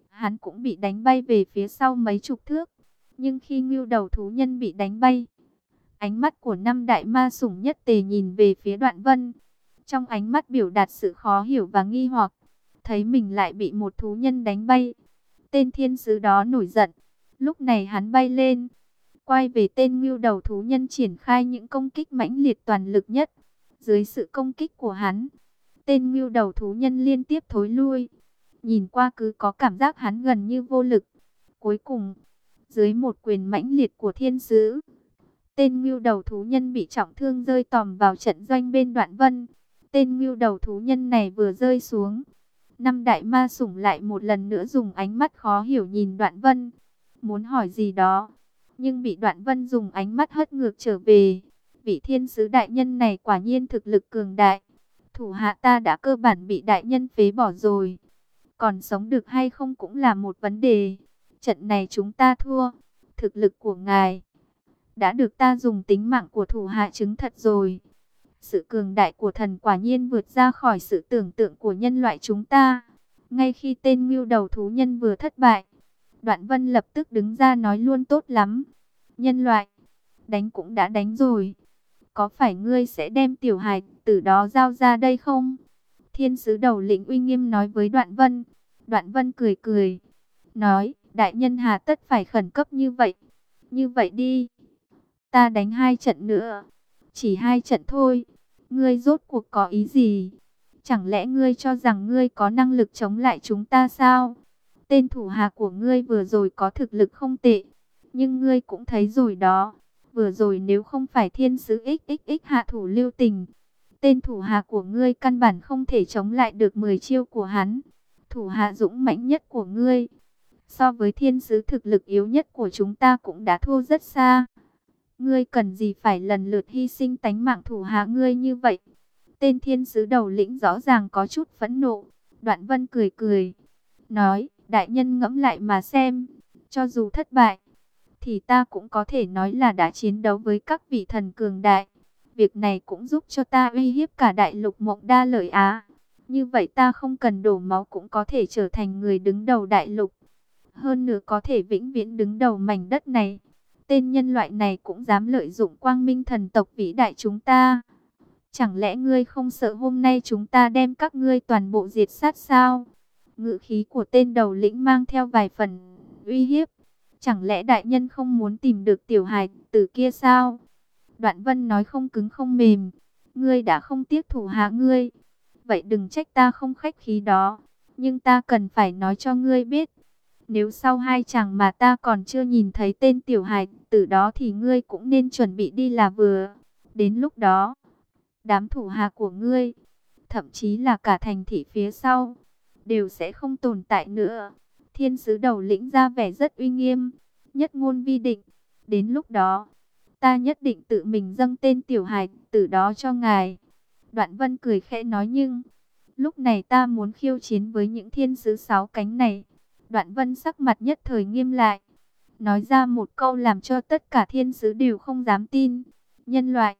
Hắn cũng bị đánh bay về phía sau mấy chục thước. Nhưng khi ngưu đầu thú nhân bị đánh bay, ánh mắt của năm đại ma sủng nhất tề nhìn về phía đoạn vân. Trong ánh mắt biểu đạt sự khó hiểu và nghi hoặc, thấy mình lại bị một thú nhân đánh bay. Tên thiên sứ đó nổi giận, lúc này hắn bay lên, quay về tên ngưu đầu thú nhân triển khai những công kích mãnh liệt toàn lực nhất. Dưới sự công kích của hắn, tên ngưu đầu thú nhân liên tiếp thối lui. Nhìn qua cứ có cảm giác hắn gần như vô lực. Cuối cùng, dưới một quyền mãnh liệt của thiên sứ. Tên ngưu đầu thú nhân bị trọng thương rơi tòm vào trận doanh bên đoạn vân. Tên ngưu đầu thú nhân này vừa rơi xuống. Năm đại ma sủng lại một lần nữa dùng ánh mắt khó hiểu nhìn đoạn vân. Muốn hỏi gì đó. Nhưng bị đoạn vân dùng ánh mắt hất ngược trở về. Vị thiên sứ đại nhân này quả nhiên thực lực cường đại. Thủ hạ ta đã cơ bản bị đại nhân phế bỏ rồi. Còn sống được hay không cũng là một vấn đề. Trận này chúng ta thua. Thực lực của ngài đã được ta dùng tính mạng của thủ hạ chứng thật rồi. Sự cường đại của thần quả nhiên vượt ra khỏi sự tưởng tượng của nhân loại chúng ta. Ngay khi tên ngưu đầu thú nhân vừa thất bại, Đoạn Vân lập tức đứng ra nói luôn tốt lắm. Nhân loại, đánh cũng đã đánh rồi. Có phải ngươi sẽ đem tiểu hài từ đó giao ra đây không? Thiên sứ đầu lĩnh uy nghiêm nói với Đoạn Vân. Đoạn Vân cười cười, nói, đại nhân hà tất phải khẩn cấp như vậy. Như vậy đi, ta đánh hai trận nữa, chỉ hai trận thôi. Ngươi rốt cuộc có ý gì? Chẳng lẽ ngươi cho rằng ngươi có năng lực chống lại chúng ta sao? Tên thủ hạ của ngươi vừa rồi có thực lực không tệ, nhưng ngươi cũng thấy rồi đó. Vừa rồi nếu không phải thiên sứ XXX hạ thủ lưu tình, tên thủ hạ của ngươi căn bản không thể chống lại được 10 chiêu của hắn. Thủ hạ dũng mãnh nhất của ngươi, so với thiên sứ thực lực yếu nhất của chúng ta cũng đã thua rất xa. Ngươi cần gì phải lần lượt hy sinh tánh mạng thủ hạ ngươi như vậy? Tên thiên sứ đầu lĩnh rõ ràng có chút phẫn nộ. Đoạn vân cười cười, nói, đại nhân ngẫm lại mà xem, cho dù thất bại, thì ta cũng có thể nói là đã chiến đấu với các vị thần cường đại. Việc này cũng giúp cho ta uy hiếp cả đại lục mộng đa lợi Á. Như vậy ta không cần đổ máu cũng có thể trở thành người đứng đầu đại lục. Hơn nữa có thể vĩnh viễn đứng đầu mảnh đất này. Tên nhân loại này cũng dám lợi dụng quang minh thần tộc vĩ đại chúng ta. Chẳng lẽ ngươi không sợ hôm nay chúng ta đem các ngươi toàn bộ diệt sát sao? Ngự khí của tên đầu lĩnh mang theo vài phần uy hiếp. Chẳng lẽ đại nhân không muốn tìm được tiểu hài tử kia sao? Đoạn vân nói không cứng không mềm. Ngươi đã không tiếc thủ hạ ngươi. Vậy đừng trách ta không khách khí đó. Nhưng ta cần phải nói cho ngươi biết. Nếu sau hai chàng mà ta còn chưa nhìn thấy tên tiểu hài tử đó thì ngươi cũng nên chuẩn bị đi là vừa. Đến lúc đó, đám thủ hạ của ngươi, thậm chí là cả thành thị phía sau, đều sẽ không tồn tại nữa. Thiên sứ đầu lĩnh ra vẻ rất uy nghiêm, nhất ngôn vi định. Đến lúc đó, ta nhất định tự mình dâng tên tiểu hài từ đó cho ngài. Đoạn vân cười khẽ nói nhưng, lúc này ta muốn khiêu chiến với những thiên sứ sáu cánh này. Đoạn vân sắc mặt nhất thời nghiêm lại, nói ra một câu làm cho tất cả thiên sứ đều không dám tin. Nhân loại,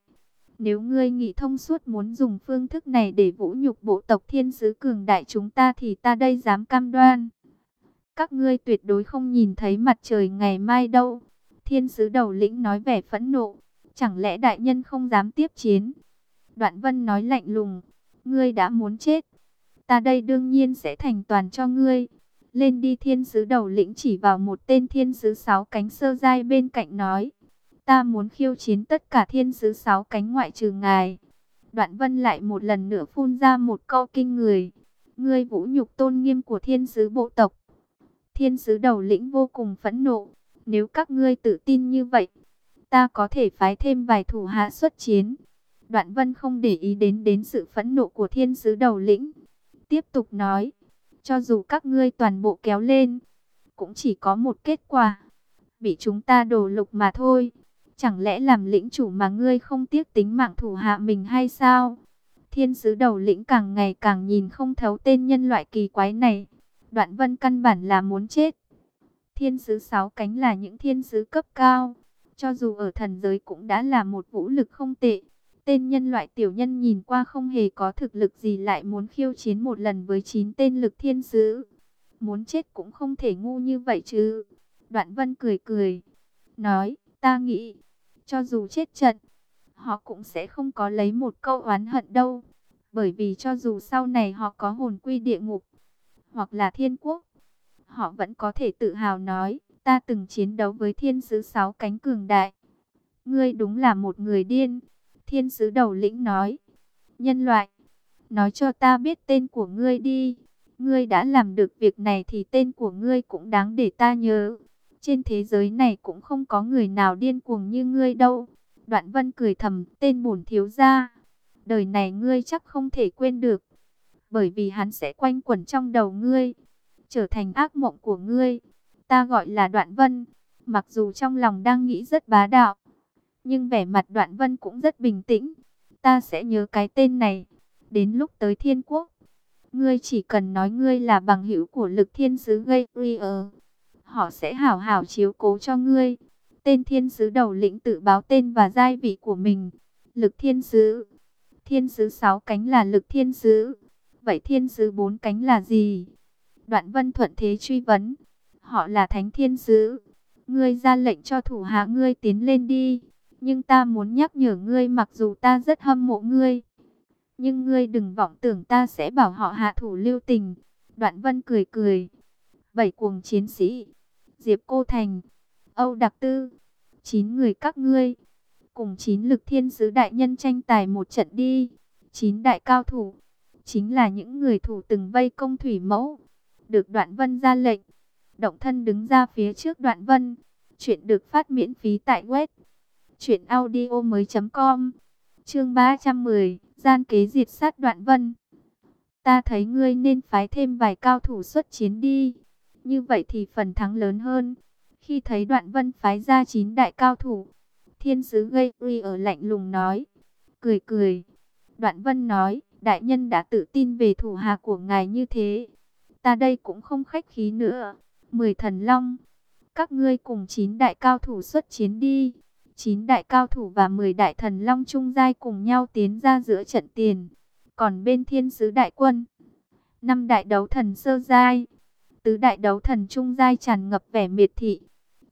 nếu ngươi nghĩ thông suốt muốn dùng phương thức này để vũ nhục bộ tộc thiên sứ cường đại chúng ta thì ta đây dám cam đoan. Các ngươi tuyệt đối không nhìn thấy mặt trời ngày mai đâu. Thiên sứ đầu lĩnh nói vẻ phẫn nộ. Chẳng lẽ đại nhân không dám tiếp chiến? Đoạn vân nói lạnh lùng. Ngươi đã muốn chết. Ta đây đương nhiên sẽ thành toàn cho ngươi. Lên đi thiên sứ đầu lĩnh chỉ vào một tên thiên sứ sáu cánh sơ dai bên cạnh nói. Ta muốn khiêu chiến tất cả thiên sứ sáu cánh ngoại trừ ngài. Đoạn vân lại một lần nữa phun ra một câu kinh người. Ngươi vũ nhục tôn nghiêm của thiên sứ bộ tộc. Thiên sứ đầu lĩnh vô cùng phẫn nộ. Nếu các ngươi tự tin như vậy, ta có thể phái thêm vài thủ hạ xuất chiến. Đoạn vân không để ý đến đến sự phẫn nộ của thiên sứ đầu lĩnh. Tiếp tục nói, cho dù các ngươi toàn bộ kéo lên, cũng chỉ có một kết quả. Bị chúng ta đổ lục mà thôi. Chẳng lẽ làm lĩnh chủ mà ngươi không tiếc tính mạng thủ hạ mình hay sao? Thiên sứ đầu lĩnh càng ngày càng nhìn không thấu tên nhân loại kỳ quái này. Đoạn vân căn bản là muốn chết. Thiên sứ sáu cánh là những thiên sứ cấp cao. Cho dù ở thần giới cũng đã là một vũ lực không tệ. Tên nhân loại tiểu nhân nhìn qua không hề có thực lực gì lại muốn khiêu chiến một lần với chín tên lực thiên sứ. Muốn chết cũng không thể ngu như vậy chứ. Đoạn vân cười cười. Nói, ta nghĩ, cho dù chết trận, họ cũng sẽ không có lấy một câu oán hận đâu. Bởi vì cho dù sau này họ có hồn quy địa ngục, hoặc là thiên quốc, họ vẫn có thể tự hào nói, ta từng chiến đấu với thiên sứ sáu cánh cường đại. Ngươi đúng là một người điên, thiên sứ đầu lĩnh nói. Nhân loại, nói cho ta biết tên của ngươi đi. Ngươi đã làm được việc này thì tên của ngươi cũng đáng để ta nhớ. Trên thế giới này cũng không có người nào điên cuồng như ngươi đâu. Đoạn vân cười thầm, tên bổn thiếu gia. Đời này ngươi chắc không thể quên được. Bởi vì hắn sẽ quanh quẩn trong đầu ngươi. Trở thành ác mộng của ngươi. Ta gọi là đoạn vân. Mặc dù trong lòng đang nghĩ rất bá đạo. Nhưng vẻ mặt đoạn vân cũng rất bình tĩnh. Ta sẽ nhớ cái tên này. Đến lúc tới thiên quốc. Ngươi chỉ cần nói ngươi là bằng hữu của lực thiên sứ gây họ sẽ hảo hảo chiếu cố cho ngươi. Tên thiên sứ đầu lĩnh tự báo tên và giai vị của mình. Lực thiên sứ. Thiên sứ sáu cánh là lực thiên sứ. Vậy thiên sứ bốn cánh là gì? Đoạn vân thuận thế truy vấn. Họ là thánh thiên sứ. Ngươi ra lệnh cho thủ hạ ngươi tiến lên đi. Nhưng ta muốn nhắc nhở ngươi mặc dù ta rất hâm mộ ngươi. Nhưng ngươi đừng vọng tưởng ta sẽ bảo họ hạ thủ lưu tình. Đoạn vân cười cười. Bảy cuồng chiến sĩ. Diệp Cô Thành, Âu Đặc Tư, chín người các ngươi, cùng chín lực thiên sứ đại nhân tranh tài một trận đi, chín đại cao thủ, chính là những người thủ từng vây công thủy mẫu. Được Đoạn Vân ra lệnh, động thân đứng ra phía trước Đoạn Vân. Chuyện được phát miễn phí tại web truyệnaudiomoi.com. Chương 310, gian kế diệt sát Đoạn Vân. Ta thấy ngươi nên phái thêm vài cao thủ xuất chiến đi, như vậy thì phần thắng lớn hơn. Khi thấy Đoạn Vân phái ra chín đại cao thủ, Thiên sứ gây uy ở lạnh lùng nói, cười cười. Đoạn Vân nói, đại nhân đã tự tin về thủ hạ của ngài như thế. Ta đây cũng không khách khí nữa. Mười thần long, các ngươi cùng chín đại cao thủ xuất chiến đi. Chín đại cao thủ và mười đại thần long trung giai cùng nhau tiến ra giữa trận tiền. Còn bên thiên sứ đại quân, năm đại đấu thần sơ giai, tứ đại đấu thần trung giai tràn ngập vẻ miệt thị.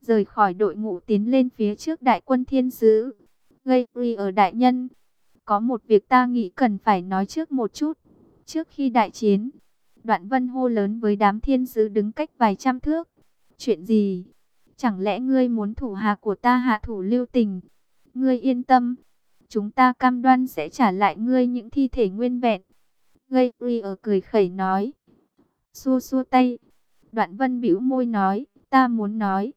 Rời khỏi đội ngũ tiến lên phía trước đại quân thiên sứ. Gây ri ở đại nhân có một việc ta nghĩ cần phải nói trước một chút. Trước khi đại chiến, đoạn vân hô lớn với đám thiên sứ đứng cách vài trăm thước. Chuyện gì? Chẳng lẽ ngươi muốn thủ hạ của ta hạ thủ lưu tình? Ngươi yên tâm, chúng ta cam đoan sẽ trả lại ngươi những thi thể nguyên vẹn. Gây ri ở cười khẩy nói. Xua xua tay. Đoạn vân bĩu môi nói, ta muốn nói.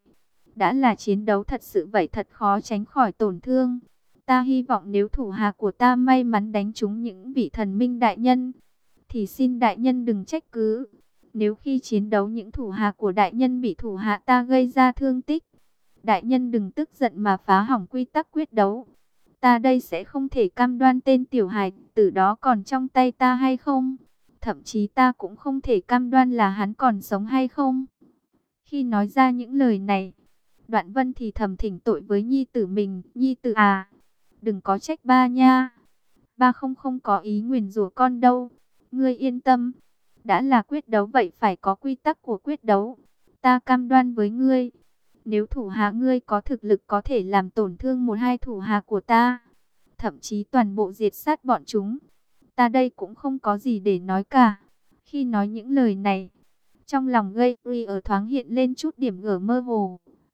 Đã là chiến đấu thật sự vậy thật khó tránh khỏi tổn thương. Ta hy vọng nếu thủ hạ của ta may mắn đánh trúng những vị thần minh đại nhân, thì xin đại nhân đừng trách cứ. Nếu khi chiến đấu những thủ hạ của đại nhân bị thủ hạ ta gây ra thương tích, đại nhân đừng tức giận mà phá hỏng quy tắc quyết đấu. Ta đây sẽ không thể cam đoan tên tiểu hài tử đó còn trong tay ta hay không. Thậm chí ta cũng không thể cam đoan là hắn còn sống hay không. Khi nói ra những lời này, Đoạn Vân thì thầm thỉnh tội với nhi tử mình, nhi tử à, đừng có trách ba nha. Ba không không có ý nguyền rủa con đâu. Ngươi yên tâm. Đã là quyết đấu vậy phải có quy tắc của quyết đấu. Ta cam đoan với ngươi. Nếu thủ hạ ngươi có thực lực có thể làm tổn thương một hai thủ hạ của ta. Thậm chí toàn bộ diệt sát bọn chúng. Ta đây cũng không có gì để nói cả. Khi nói những lời này. Trong lòng gây ri ở thoáng hiện lên chút điểm gở mơ hồ.